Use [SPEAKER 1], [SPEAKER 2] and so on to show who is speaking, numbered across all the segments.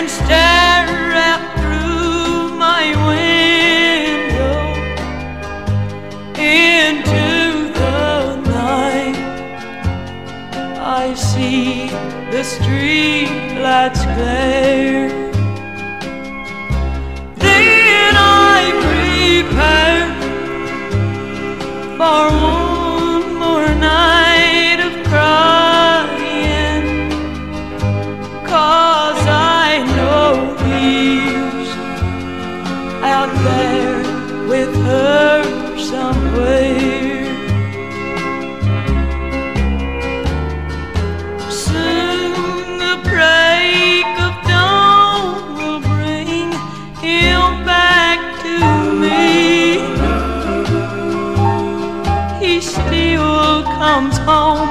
[SPEAKER 1] and stare out through my window into the night. I see the street lights glare. Out there with her somewhere. Soon the break of dawn will bring him back to me. He still comes home,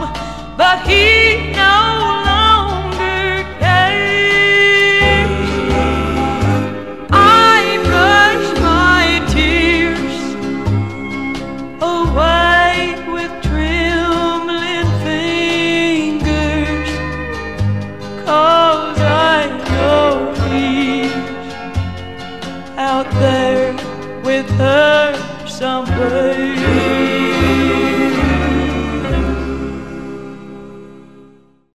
[SPEAKER 1] but he no longer cares. I brush my tears away with trembling fingers, cause I know he's out there with her somewhere.